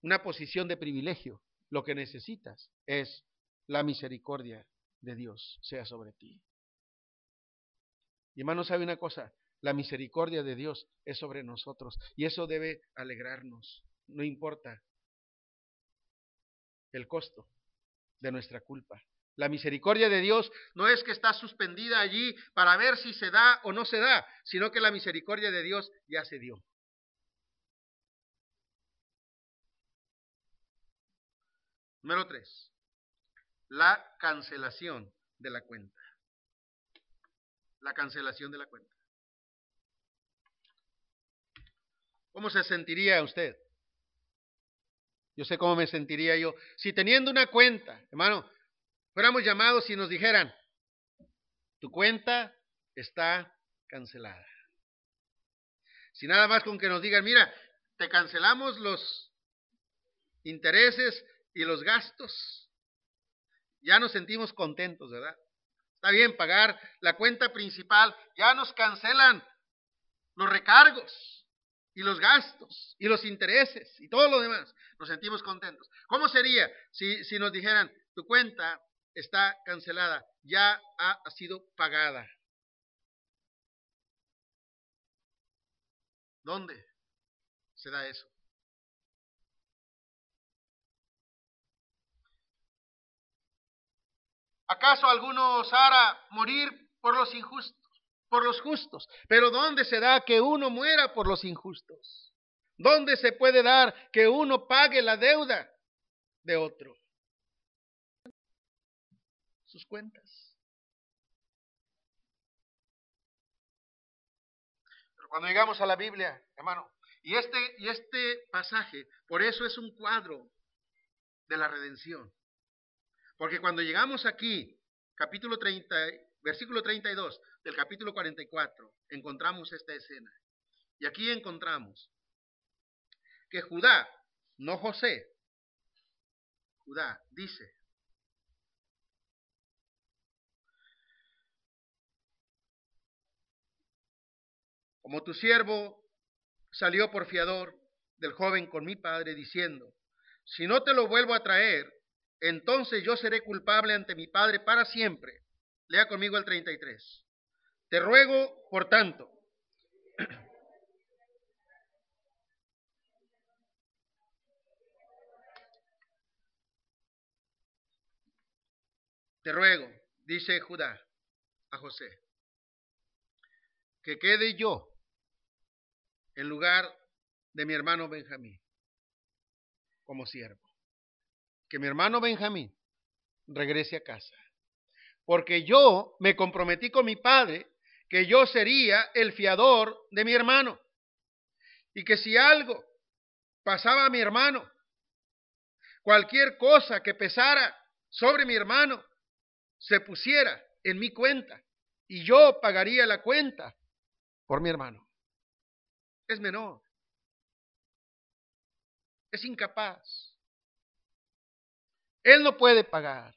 una posición de privilegio. Lo que necesitas es la misericordia de Dios sea sobre ti. Y hermano, sabe una cosa, la misericordia de Dios es sobre nosotros y eso debe alegrarnos, no importa el costo de nuestra culpa. La misericordia de Dios no es que está suspendida allí para ver si se da o no se da, sino que la misericordia de Dios ya se dio. Número tres, la cancelación de la cuenta. La cancelación de la cuenta. ¿Cómo se sentiría usted? Yo sé cómo me sentiría yo. Si teniendo una cuenta, hermano, fuéramos llamados y nos dijeran, tu cuenta está cancelada. Si nada más con que nos digan, mira, te cancelamos los intereses y los gastos, ya nos sentimos contentos, ¿verdad? Está bien pagar la cuenta principal, ya nos cancelan los recargos y los gastos y los intereses y todo lo demás, nos sentimos contentos. ¿Cómo sería si, si nos dijeran, tu cuenta está cancelada, ya ha sido pagada? ¿Dónde se da eso? ¿Acaso alguno osara morir por los injustos? Por los justos. Pero ¿dónde se da que uno muera por los injustos? ¿Dónde se puede dar que uno pague la deuda de otro? Sus cuentas. Pero cuando llegamos a la Biblia, hermano, y este, y este pasaje, por eso es un cuadro de la redención. Porque cuando llegamos aquí, capítulo 30, versículo 32 del capítulo 44, encontramos esta escena. Y aquí encontramos que Judá, no José, Judá dice, como tu siervo salió por fiador, del joven con mi padre, diciendo, si no te lo vuelvo a traer, entonces yo seré culpable ante mi padre para siempre. Lea conmigo el 33. Te ruego, por tanto, te ruego, dice Judá a José, que quede yo en lugar de mi hermano Benjamín como siervo. Que mi hermano Benjamín regrese a casa. Porque yo me comprometí con mi padre que yo sería el fiador de mi hermano. Y que si algo pasaba a mi hermano, cualquier cosa que pesara sobre mi hermano, se pusiera en mi cuenta y yo pagaría la cuenta por mi hermano. Es menor. Es incapaz. Él no puede pagar.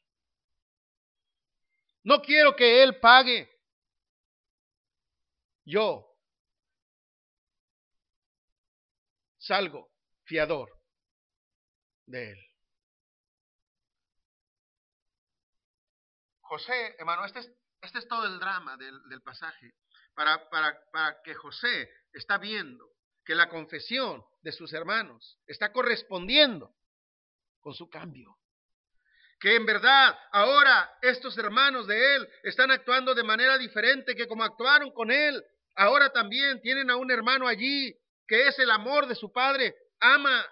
No quiero que Él pague. Yo salgo fiador de Él. José, hermano, este es, este es todo el drama del, del pasaje. Para, para, para que José está viendo que la confesión de sus hermanos está correspondiendo con su cambio. Que en verdad ahora estos hermanos de él están actuando de manera diferente que como actuaron con él. Ahora también tienen a un hermano allí que es el amor de su padre. Ama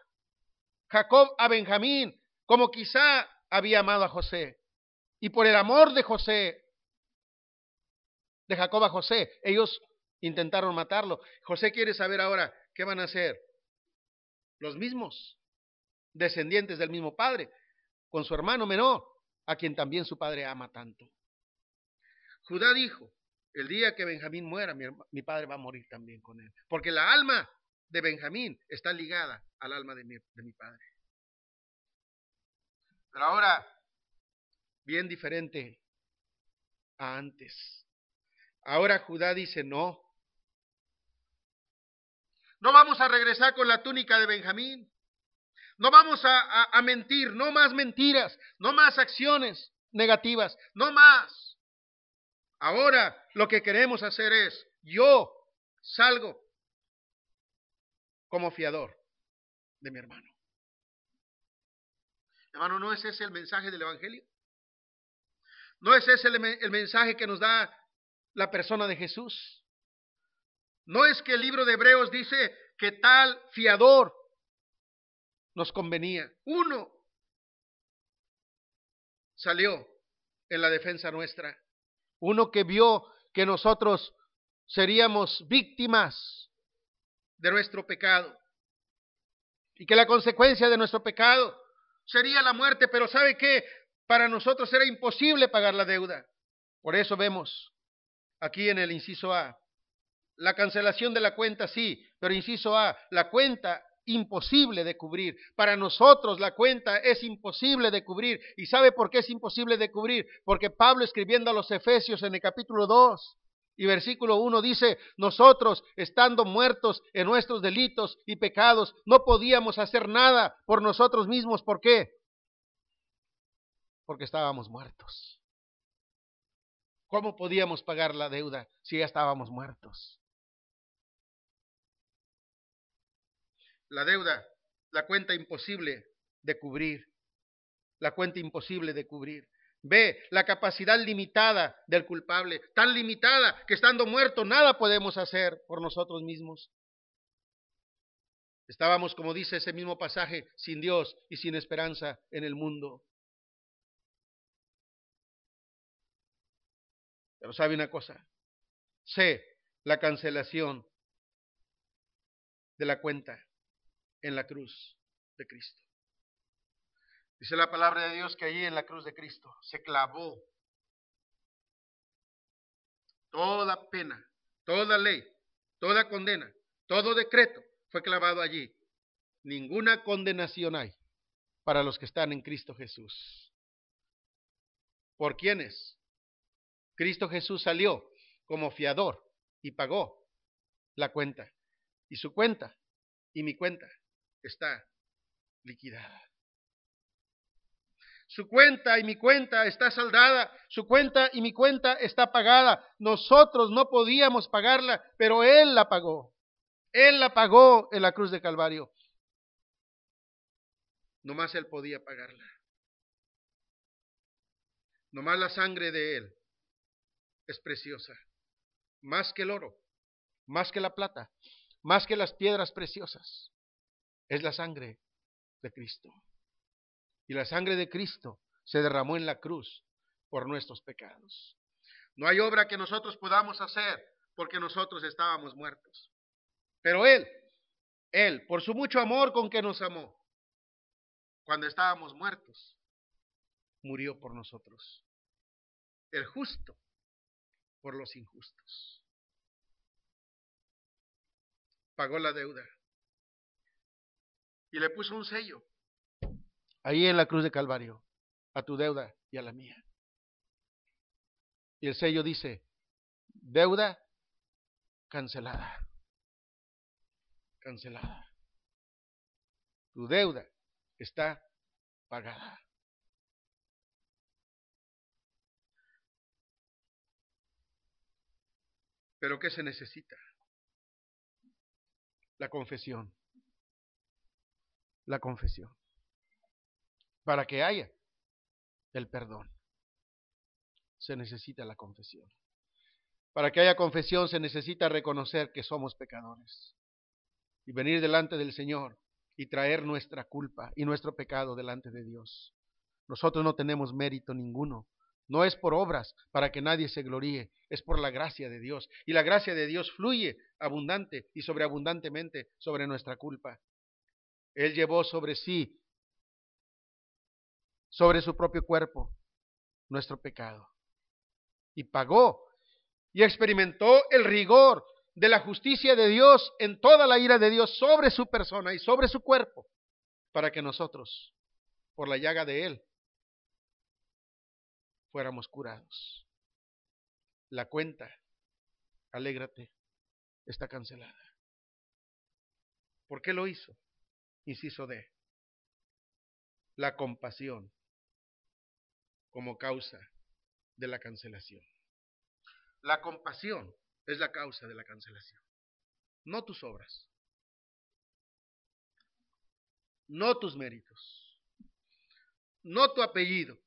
Jacob a Benjamín como quizá había amado a José. Y por el amor de José, de Jacob a José, ellos intentaron matarlo. José quiere saber ahora qué van a hacer. Los mismos, descendientes del mismo padre, con su hermano menor, a quien también su padre ama tanto. Judá dijo, el día que Benjamín muera, mi, padre va a morir también con él, porque la alma de Benjamín está ligada al alma de mi, padre. Pero ahora, bien diferente a antes. Ahora Judá dice, no, no vamos a regresar con la túnica de Benjamín. No vamos a, mentir, no más mentiras, no más acciones negativas, no más. Ahora lo que queremos hacer es, yo salgo como fiador de mi hermano. Hermano, ¿no es ese el mensaje del Evangelio? ¿No es ese el mensaje que nos da la persona de Jesús? No es que el libro de Hebreos dice que tal fiador nos convenía. Uno salió en la defensa nuestra. Uno que vio que nosotros seríamos víctimas de nuestro pecado y que la consecuencia de nuestro pecado sería la muerte, pero ¿sabe qué? Para nosotros era imposible pagar la deuda. Por eso vemos aquí en el inciso A, la cancelación de la cuenta sí, pero inciso A, la cuenta imposible de cubrir. Para nosotros la cuenta es imposible de cubrir. ¿Y sabe por qué es imposible de cubrir? Porque Pablo escribiendo a los Efesios en el capítulo 2 y versículo 1 dice, nosotros estando muertos en nuestros delitos y pecados, no podíamos hacer nada por nosotros mismos. ¿Por qué? Porque estábamos muertos. ¿Cómo podíamos pagar la deuda si ya estábamos muertos? La deuda, la cuenta imposible de cubrir, la cuenta imposible de cubrir. Ve la capacidad limitada del culpable, tan limitada que estando muerto nada podemos hacer por nosotros mismos. Estábamos, como dice ese mismo pasaje, sin Dios y sin esperanza en el mundo. Pero sabe una cosa, sé la cancelación de la cuenta en la cruz de Cristo. Dice la palabra de Dios que allí en la cruz de Cristo se clavó toda pena, toda ley, toda condena, todo decreto fue clavado allí. Ninguna condenación hay para los que están en Cristo Jesús. ¿Por quiénes? Cristo Jesús salió como fiador y pagó la cuenta. Y su cuenta y mi cuenta está liquidada. Su cuenta y mi cuenta está saldada, su cuenta y mi cuenta está pagada. Nosotros no podíamos pagarla, pero Él la pagó. Él la pagó en la cruz de Calvario. Nomás Él podía pagarla. Nomás la sangre de Él es preciosa, más que el oro, más que la plata, más que las piedras preciosas. Es la sangre de Cristo. Y la sangre de Cristo se derramó en la cruz por nuestros pecados. No hay obra que nosotros podamos hacer porque nosotros estábamos muertos. Pero Él, Él, por su mucho amor con que nos amó, cuando estábamos muertos, murió por nosotros. El justo por los injustos. Pagó la deuda. Y le puso un sello. Ahí en la cruz de Calvario. A tu deuda y a la mía. Y el sello dice, deuda cancelada. Cancelada. Tu deuda está pagada. Pero ¿qué se necesita? La confesión. La confesión. Para que haya el perdón, se necesita la confesión. Para que haya confesión se necesita reconocer que somos pecadores y venir delante del Señor y traer nuestra culpa y nuestro pecado delante de Dios. Nosotros no tenemos mérito ninguno. No es por obras para que nadie se gloríe, es por la gracia de Dios. Y la gracia de Dios fluye abundante y sobreabundantemente sobre nuestra culpa. Él llevó sobre sí, sobre su propio cuerpo, nuestro pecado. Y pagó y experimentó el rigor de la justicia de Dios en toda la ira de Dios sobre su persona y sobre su cuerpo, para que nosotros, por la llaga de Él, fuéramos curados. La cuenta, alégrate, está cancelada. ¿Por qué lo hizo? Inciso D. La compasión como causa de la cancelación. La compasión es la causa de la cancelación, no tus obras, no tus méritos, no tu apellido,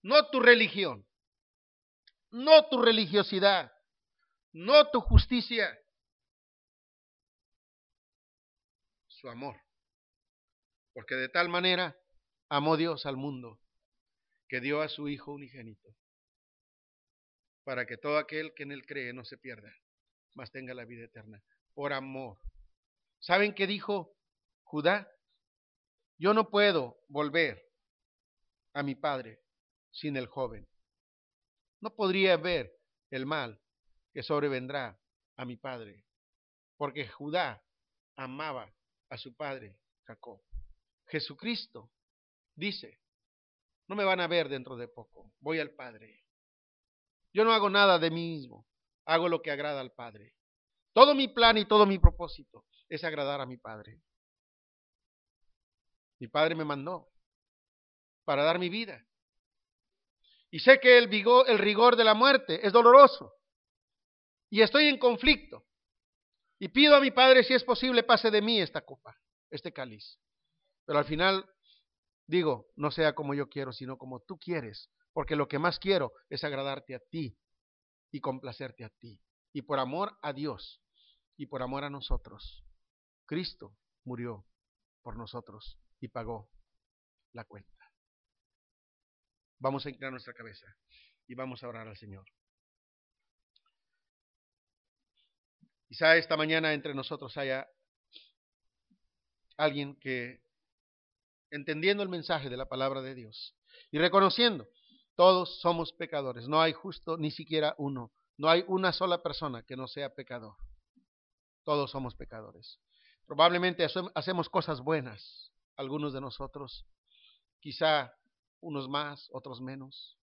no tu religión, no tu religiosidad, no tu justicia, amor. Porque de tal manera amó Dios al mundo que dio a su Hijo unigénito para que todo aquel que en él cree no se pierda, mas tenga la vida eterna, por amor. ¿Saben qué dijo Judá? Yo no puedo volver a mi padre sin el joven. No podría ver el mal que sobrevendrá a mi padre, porque Judá amaba a su padre Jacob. Jesucristo dice, no me van a ver dentro de poco, voy al Padre. Yo no hago nada de mí mismo, hago lo que agrada al Padre. Todo mi plan y todo mi propósito es agradar a mi Padre. Mi Padre me mandó para dar mi vida. Y sé que el, vigor, el rigor de la muerte es doloroso. Y estoy en conflicto. Y pido a mi Padre, si es posible, pase de mí esta copa, este cáliz. Pero al final digo, no sea como yo quiero, sino como tú quieres, porque lo que más quiero es agradarte a ti y complacerte a ti. Y por amor a Dios y por amor a nosotros, Cristo murió por nosotros y pagó la cuenta. Vamos a inclinar nuestra cabeza y vamos a orar al Señor. Quizá esta mañana entre nosotros haya alguien que, entendiendo el mensaje de la palabra de Dios y reconociendo todos somos pecadores. No hay justo ni siquiera uno. No hay una sola persona que no sea pecador. Todos somos pecadores. Probablemente hacemos cosas buenas, algunos de nosotros. Quizá unos más, otros menos.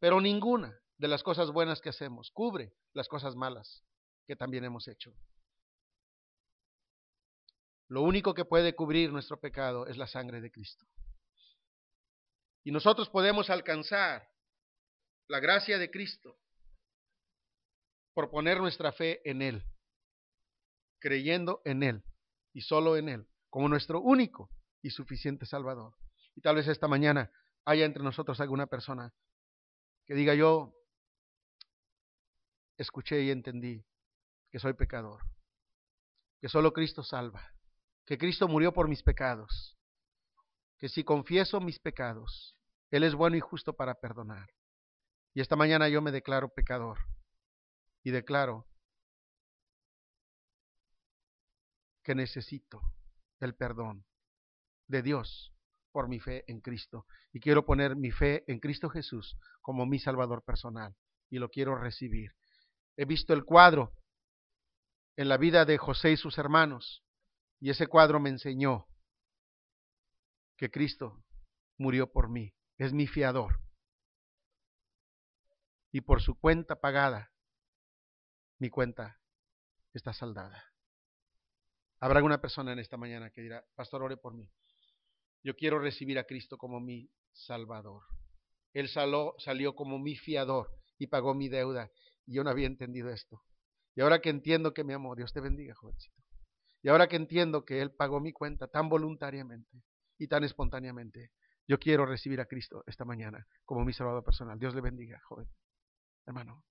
Pero ninguna de las cosas buenas que hacemos cubre las cosas malas que también hemos hecho. Lo único que puede cubrir nuestro pecado es la sangre de Cristo. Y nosotros podemos alcanzar la gracia de Cristo por poner nuestra fe en Él, creyendo en Él y solo en Él, como nuestro único y suficiente Salvador. Y tal vez esta mañana haya entre nosotros alguna persona que diga yo escuché y entendí que soy pecador, que solo Cristo salva, que Cristo murió por mis pecados, que si confieso mis pecados, Él es bueno y justo para perdonar. Y esta mañana yo me declaro pecador y declaro que necesito el perdón de Dios por mi fe en Cristo. Y quiero poner mi fe en Cristo Jesús como mi Salvador personal y lo quiero recibir. He visto el cuadro en la vida de José y sus hermanos y ese cuadro me enseñó que Cristo murió por mí, es mi fiador. Y por su cuenta pagada, mi cuenta está saldada. Habrá alguna persona en esta mañana que dirá, pastor, ore por mí. Yo quiero recibir a Cristo como mi Salvador. Él salió, salió como mi fiador y pagó mi deuda. Y yo no había entendido esto. Y ahora que entiendo que me amó, Dios te bendiga, jovencito. Y ahora que entiendo que Él pagó mi cuenta tan voluntariamente y tan espontáneamente, yo quiero recibir a Cristo esta mañana como mi Salvador personal. Dios le bendiga, joven. Hermano,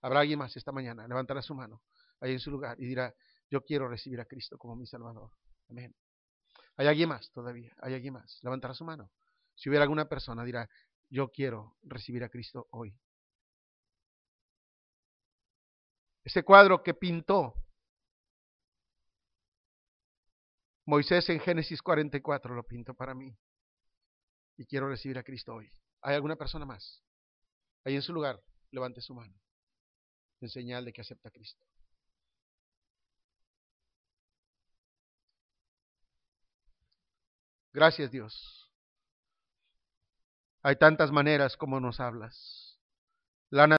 habrá alguien más esta mañana, levantará su mano ahí en su lugar y dirá, yo quiero recibir a Cristo como mi Salvador. Amén. ¿Hay alguien más todavía? ¿Hay alguien más? Levantará su mano. Si hubiera alguna persona, dirá, yo quiero recibir a Cristo hoy. Ese cuadro que pintó Moisés en Génesis 44 lo pintó para mí. Y quiero recibir a Cristo hoy. ¿Hay alguna persona más? Ahí en su lugar, levante su mano. En señal de que acepta a Cristo. Gracias Dios. Hay tantas maneras como nos hablas. La